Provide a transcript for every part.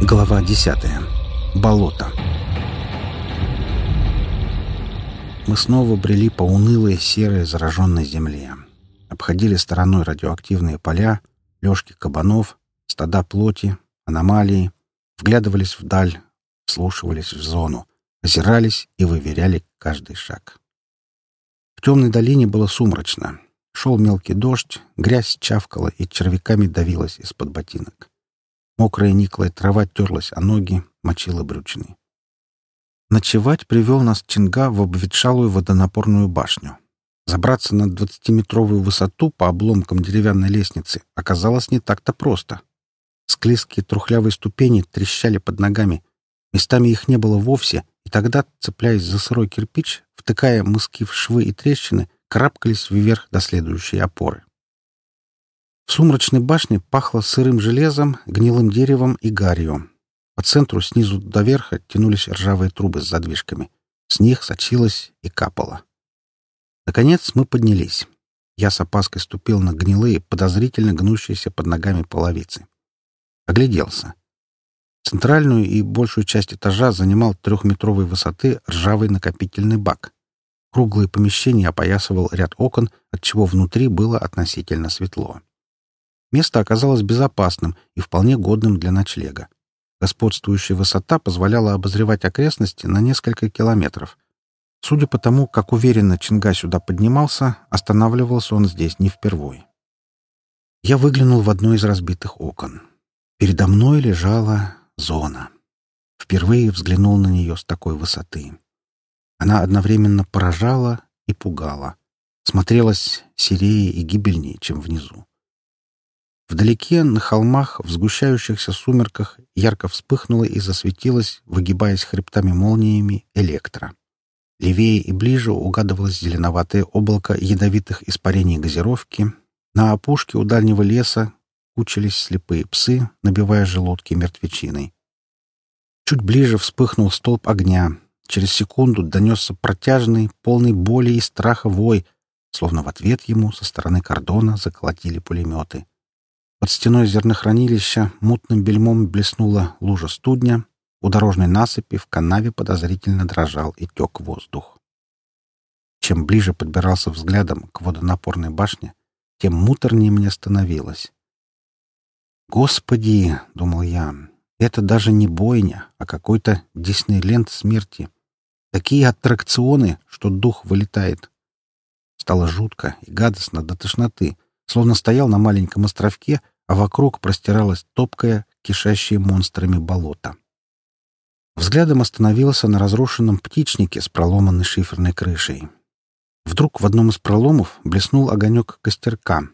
Глава 10. Болото. Мы снова брели по унылой серой зараженной земле. Обходили стороной радиоактивные поля, лёжки кабанов, стада плоти, аномалии, вглядывались вдаль, вслушивались в зону, озирались и выверяли каждый шаг. В темной долине было сумрачно. Шел мелкий дождь, грязь чавкала и червяками давилась из-под ботинок. Мокрая никлая трава терлась о ноги, мочила брючины. Ночевать привел нас Чинга в обветшалую водонапорную башню. Забраться на двадцатиметровую высоту по обломкам деревянной лестницы оказалось не так-то просто. Склизкие трухлявые ступени трещали под ногами. Местами их не было вовсе, и тогда, цепляясь за сырой кирпич, втыкая мыски в швы и трещины, карабкались вверх до следующей опоры. В сумрачной башне пахло сырым железом, гнилым деревом и гарью. По центру снизу до верха тянулись ржавые трубы с задвижками. С них сочилось и капало. Наконец мы поднялись. Я с опаской ступил на гнилые, подозрительно гнущиеся под ногами половицы. Огляделся. Центральную и большую часть этажа занимал трехметровой высоты ржавый накопительный бак. Круглое помещение опоясывал ряд окон, отчего внутри было относительно светло. Место оказалось безопасным и вполне годным для ночлега. Господствующая высота позволяла обозревать окрестности на несколько километров. Судя по тому, как уверенно Чинга сюда поднимался, останавливался он здесь не впервой. Я выглянул в одно из разбитых окон. Передо мной лежала зона. Впервые взглянул на нее с такой высоты. Она одновременно поражала и пугала. Смотрелась серее и гибельнее, чем внизу. Вдалеке, на холмах, в сгущающихся сумерках, ярко вспыхнула и засветилась, выгибаясь хребтами молниями, электро. Левее и ближе угадывалось зеленоватое облако ядовитых испарений газировки. На опушке у дальнего леса кучились слепые псы, набивая желудки мертвечиной. Чуть ближе вспыхнул столб огня. Через секунду донесся протяжный, полный боли и страха вой, словно в ответ ему со стороны кордона заколотили пулеметы. Под стеной зернохранилища мутным бельмом блеснула лужа студня, у дорожной насыпи в канаве подозрительно дрожал и тек воздух. Чем ближе подбирался взглядом к водонапорной башне, тем муторнее мне становилось. «Господи!» — думал я. «Это даже не бойня, а какой-то Диснейленд смерти. Такие аттракционы, что дух вылетает». Стало жутко и гадостно до тошноты, словно стоял на маленьком островке — а вокруг простиралось топкое, кишащее монстрами болото. Взглядом остановился на разрушенном птичнике с проломанной шиферной крышей. Вдруг в одном из проломов блеснул огонек костерка.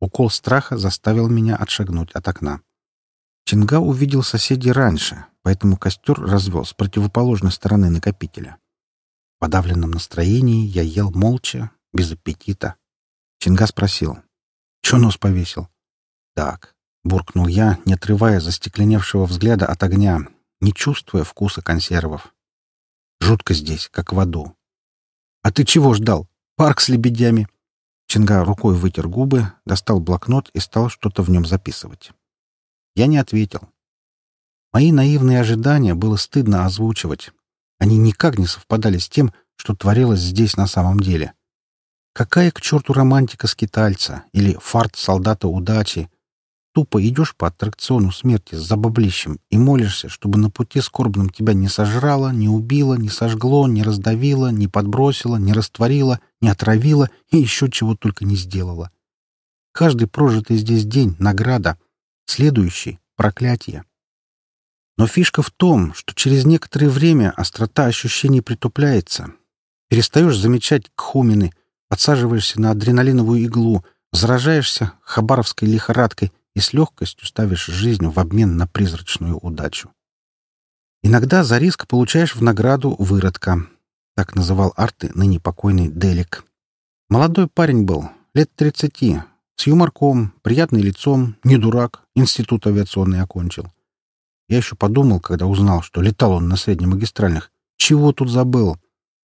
Укол страха заставил меня отшагнуть от окна. Чинга увидел соседей раньше, поэтому костер развел с противоположной стороны накопителя. В подавленном настроении я ел молча, без аппетита. Чинга спросил. «Чё нос повесил?» «Так», — буркнул я, не отрывая застекленевшего взгляда от огня, не чувствуя вкуса консервов. «Жутко здесь, как в аду». «А ты чего ждал? Парк с лебедями?» Чинга рукой вытер губы, достал блокнот и стал что-то в нем записывать. Я не ответил. Мои наивные ожидания было стыдно озвучивать. Они никак не совпадали с тем, что творилось здесь на самом деле. Какая к черту романтика скитальца или фарт солдата удачи, Тупо идешь по аттракциону смерти с забаблищем и молишься, чтобы на пути скорбном тебя не сожрало, не убило, не сожгло, не раздавило, не подбросило, не растворило, не отравило и еще чего только не сделало. Каждый прожитый здесь день — награда, следующий — проклятие. Но фишка в том, что через некоторое время острота ощущений притупляется. Перестаешь замечать кхумины, подсаживаешься на адреналиновую иглу, заражаешься хабаровской лихорадкой и с легкостью ставишь жизнь в обмен на призрачную удачу. Иногда за риск получаешь в награду выродка. Так называл арты ныне покойный Делик. Молодой парень был, лет тридцати, с юморком, приятным лицом, не дурак, институт авиационный окончил. Я еще подумал, когда узнал, что летал он на среднемагистральных. Чего тут забыл?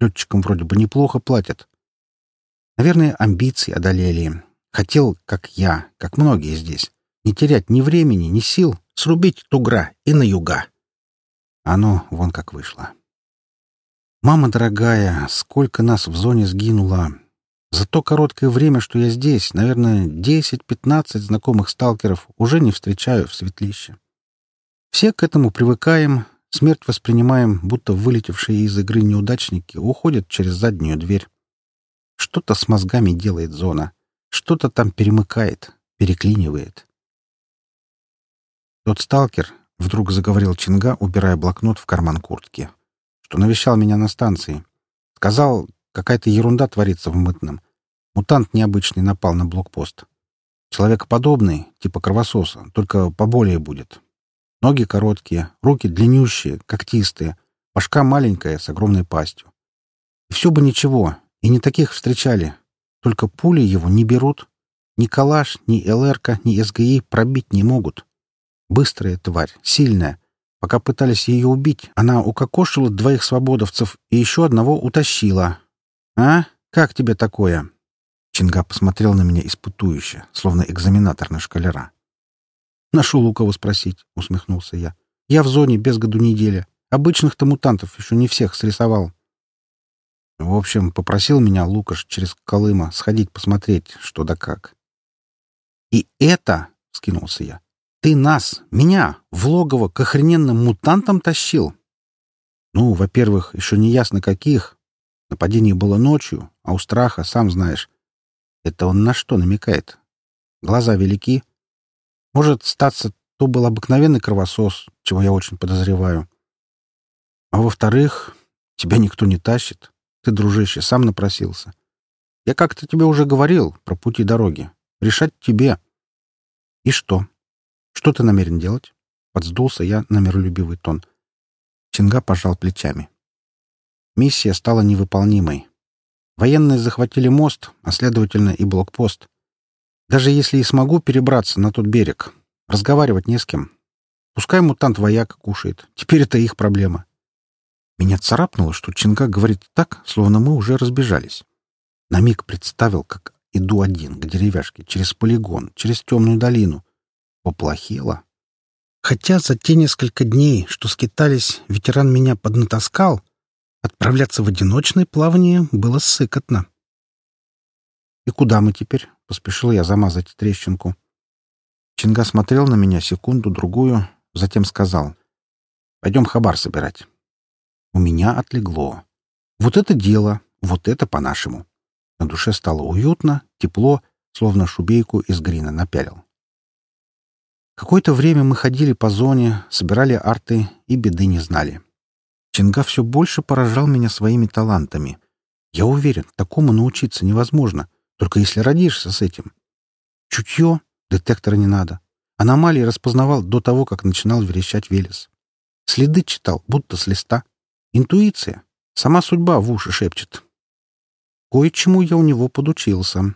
Летчикам вроде бы неплохо платят. Наверное, амбиции одолели. Хотел, как я, как многие здесь. Не терять ни времени, ни сил, Срубить тугра и на юга. Оно вон как вышло. Мама дорогая, сколько нас в зоне сгинуло. За то короткое время, что я здесь, наверное, 10-15 знакомых сталкеров уже не встречаю в светлище. Все к этому привыкаем, смерть воспринимаем, будто вылетевшие из игры неудачники уходят через заднюю дверь. Что-то с мозгами делает зона, что-то там перемыкает, переклинивает. Тот сталкер, — вдруг заговорил Чинга, убирая блокнот в карман куртки, — что навещал меня на станции. Сказал, какая-то ерунда творится в мытном. Мутант необычный напал на блокпост. Человекоподобный, типа кровососа, только поболее будет. Ноги короткие, руки длиннющие, когтистые, башка маленькая, с огромной пастью. И все бы ничего, и не таких встречали. Только пули его не берут. Ни калаш, ни ЛРК, ни СГИ пробить не могут. Быстрая тварь, сильная. Пока пытались ее убить, она укокошила двоих свободовцев и еще одного утащила. «А? Как тебе такое?» Чинга посмотрел на меня испытующе, словно экзаменатор на шкалера. «Нашел у кого спросить», — усмехнулся я. «Я в зоне без году неделя. Обычных-то мутантов еще не всех срисовал». В общем, попросил меня Лукаш через Колыма сходить посмотреть, что да как. «И это», — скинулся я, ты нас, меня, в логово к охрененным мутантам тащил? Ну, во-первых, еще не ясно каких. Нападение было ночью, а у страха, сам знаешь. Это он на что намекает? Глаза велики. Может, статься, то был обыкновенный кровосос, чего я очень подозреваю. А во-вторых, тебя никто не тащит. Ты, дружище, сам напросился. Я как-то тебе уже говорил про пути дороги. Решать тебе. И что? Что ты намерен делать? Подсдулся я на миролюбивый тон. Чинга пожал плечами. Миссия стала невыполнимой. Военные захватили мост, а следовательно и блокпост. Даже если и смогу перебраться на тот берег, разговаривать не с кем. Пускай мутант вояк кушает. Теперь это их проблема. Меня царапнуло, что Чинга говорит так, словно мы уже разбежались. На миг представил, как иду один к деревяшке через полигон, через темную долину, Поплохело. Хотя за те несколько дней, что скитались, ветеран меня поднатаскал, отправляться в одиночное плавание было сыкотно. «И куда мы теперь?» — поспешил я замазать трещинку. Чинга смотрел на меня секунду-другую, затем сказал. «Пойдем хабар собирать». У меня отлегло. Вот это дело, вот это по-нашему. На душе стало уютно, тепло, словно шубейку из грина напялил. Какое-то время мы ходили по зоне, собирали арты и беды не знали. Чинга все больше поражал меня своими талантами. Я уверен, такому научиться невозможно, только если родишься с этим. Чутье, детектора не надо. Аномалии распознавал до того, как начинал верещать Велес. Следы читал, будто с листа. Интуиция. Сама судьба в уши шепчет. Кое-чему я у него подучился.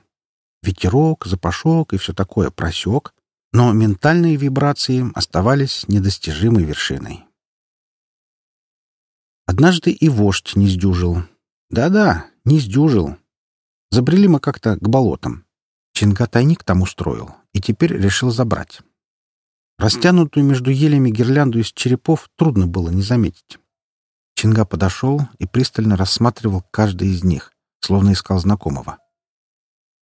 Ветерок, запашок и все такое просек, но ментальные вибрации оставались недостижимой вершиной. Однажды и вождь не сдюжил. Да-да, не сдюжил. Забрели мы как-то к болотам. Чинга тайник там устроил и теперь решил забрать. Растянутую между елями гирлянду из черепов трудно было не заметить. Чинга подошел и пристально рассматривал каждый из них, словно искал знакомого.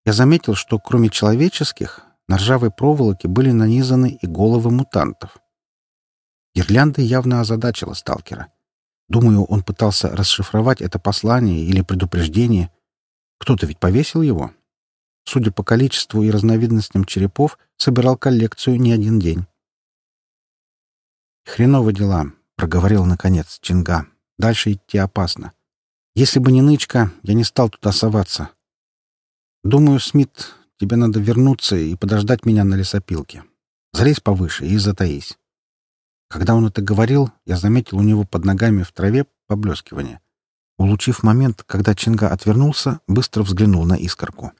Я заметил, что кроме человеческих на ржавой проволоке были нанизаны и головы мутантов. Гирлянда явно озадачила сталкера. Думаю, он пытался расшифровать это послание или предупреждение. Кто-то ведь повесил его. Судя по количеству и разновидностям черепов, собирал коллекцию не один день. «Хреново дела», — проговорил наконец Чинга. «Дальше идти опасно. Если бы не нычка, я не стал туда соваться. Думаю, Смит Тебе надо вернуться и подождать меня на лесопилке. Залезь повыше и затаись. Когда он это говорил, я заметил у него под ногами в траве поблескивание. Улучив момент, когда Чинга отвернулся, быстро взглянул на искорку.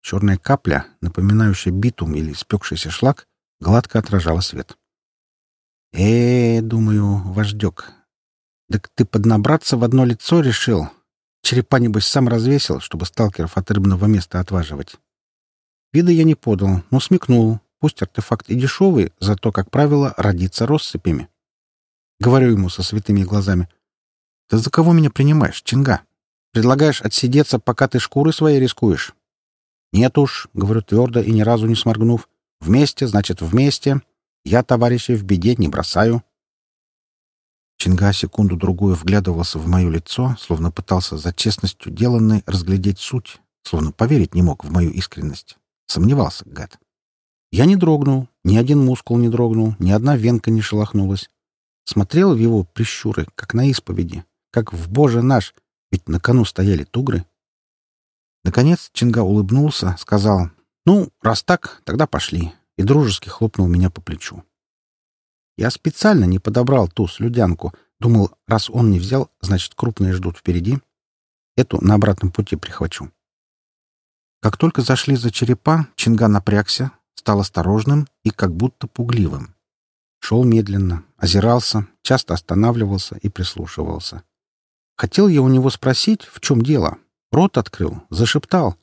Черная капля, напоминающая битум или спекшийся шлак, гладко отражала свет. э, думаю, вождек. Так ты поднабраться в одно лицо решил? Черепа, небось, сам развесил, чтобы сталкеров от рыбного места отваживать. Вида я не подал, но смекнул. пусть артефакт и дешевый, зато, как правило, родится россыпями. Говорю ему со святыми глазами. «Ты за кого меня принимаешь, Чинга? Предлагаешь отсидеться, пока ты шкуры свои рискуешь?» «Нет уж», — говорю твердо и ни разу не сморгнув. «Вместе, значит, вместе. Я товарищей в беде не бросаю». Чинга секунду-другую вглядывался в мое лицо, словно пытался за честностью деланной разглядеть суть, словно поверить не мог в мою искренность. Сомневался, гад. Я не дрогнул, ни один мускул не дрогнул, ни одна венка не шелохнулась. Смотрел в его прищуры, как на исповеди, как в «Боже наш», ведь на кону стояли тугры. Наконец Чинга улыбнулся, сказал, «Ну, раз так, тогда пошли», и дружески хлопнул меня по плечу. Я специально не подобрал ту слюдянку. Думал, раз он не взял, значит, крупные ждут впереди. Эту на обратном пути прихвачу. Как только зашли за черепа, Чинга напрягся, стал осторожным и как будто пугливым. Шел медленно, озирался, часто останавливался и прислушивался. Хотел я у него спросить, в чем дело. Рот открыл, зашептал.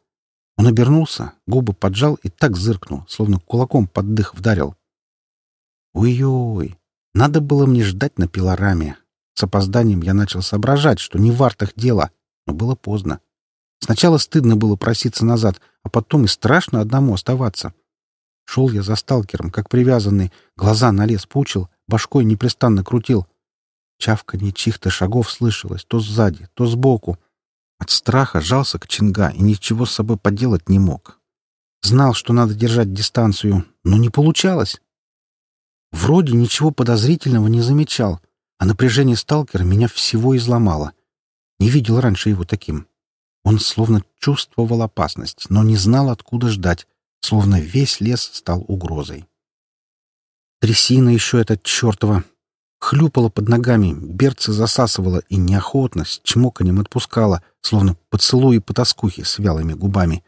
Он обернулся, губы поджал и так зыркнул, словно кулаком под дых вдарил. Ой-ой, надо было мне ждать на пилораме. С опозданием я начал соображать, что не в артах дело, но было поздно. Сначала стыдно было проситься назад, а потом и страшно одному оставаться. Шел я за сталкером, как привязанный, глаза на лес пучил, башкой непрестанно крутил. Чавканье чьих-то шагов слышалось то сзади, то сбоку. От страха жался к Чинга и ничего с собой поделать не мог. Знал, что надо держать дистанцию, но не получалось. Вроде ничего подозрительного не замечал, а напряжение сталкера меня всего изломало. Не видел раньше его таким. Он словно чувствовал опасность, но не знал, откуда ждать, словно весь лес стал угрозой. Трясина еще эта чертова. Хлюпала под ногами, берцы засасывала и неохотно, с чмоканем отпускала, словно поцелуи потаскухи с вялыми губами.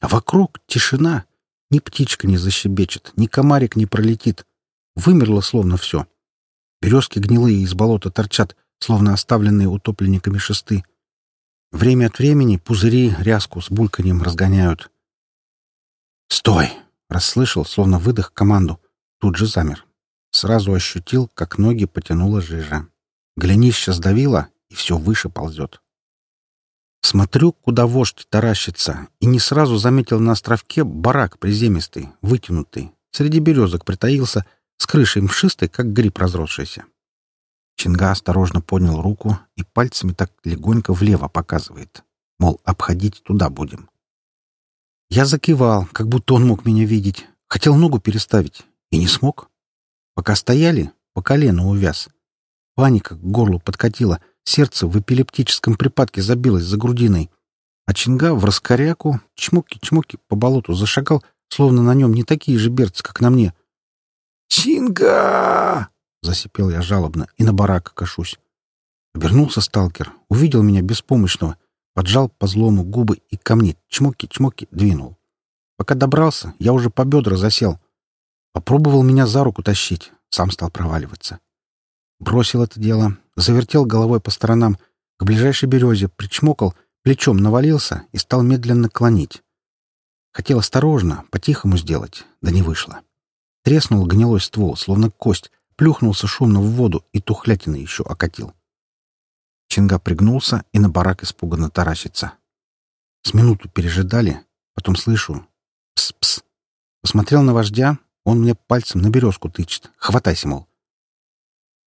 А вокруг тишина. Ни птичка не защебечет, ни комарик не пролетит. Вымерло словно все. Березки гнилые из болота торчат, словно оставленные утопленниками шесты. Время от времени пузыри ряску с бульканьем разгоняют. «Стой!» — расслышал, словно выдох команду. Тут же замер. Сразу ощутил, как ноги потянула жижа. Глянища сдавило, и все выше ползет. Смотрю, куда вождь таращится, и не сразу заметил на островке барак приземистый, вытянутый. Среди березок притаился, с крышей мшистой, как гриб разросшийся. Чинга осторожно поднял руку и пальцами так легонько влево показывает. Мол, обходить туда будем. Я закивал, как будто он мог меня видеть. Хотел ногу переставить. И не смог. Пока стояли, по колено увяз. Паника к горлу подкатила, сердце в эпилептическом припадке забилось за грудиной. А Чинга в раскоряку, чмоки-чмоки по болоту зашагал, словно на нем не такие же берцы, как на мне — «Чинга!» — засипел я жалобно и на барак кашусь. Обернулся сталкер, увидел меня беспомощного, поджал по злому губы и ко мне чмоки-чмоки двинул. Пока добрался, я уже по бедра засел. Попробовал меня за руку тащить, сам стал проваливаться. Бросил это дело, завертел головой по сторонам, к ближайшей березе причмокал, плечом навалился и стал медленно клонить. Хотел осторожно, по-тихому сделать, да не вышло. Треснул гнилой ствол, словно кость, плюхнулся шумно в воду и тухлятины еще окатил. Чинга пригнулся и на барак испуганно таращится. С минуту пережидали, потом слышу «пс-пс». Посмотрел на вождя, он мне пальцем на березку тычет. Хватайся, мол.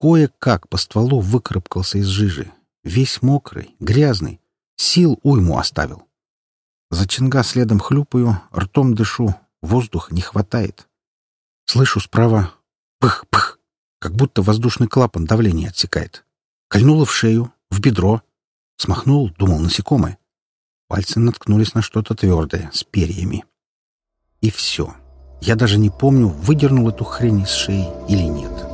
Кое-как по стволу выкарабкался из жижи. Весь мокрый, грязный. Сил уйму оставил. За Чинга следом хлюпаю, ртом дышу. Воздуха не хватает. Слышу справа пых-пых, как будто воздушный клапан давление отсекает. Кольнуло в шею, в бедро. Смахнул, думал, насекомое. Пальцы наткнулись на что-то твердое, с перьями. И все. Я даже не помню, выдернул эту хрень из шеи или нет.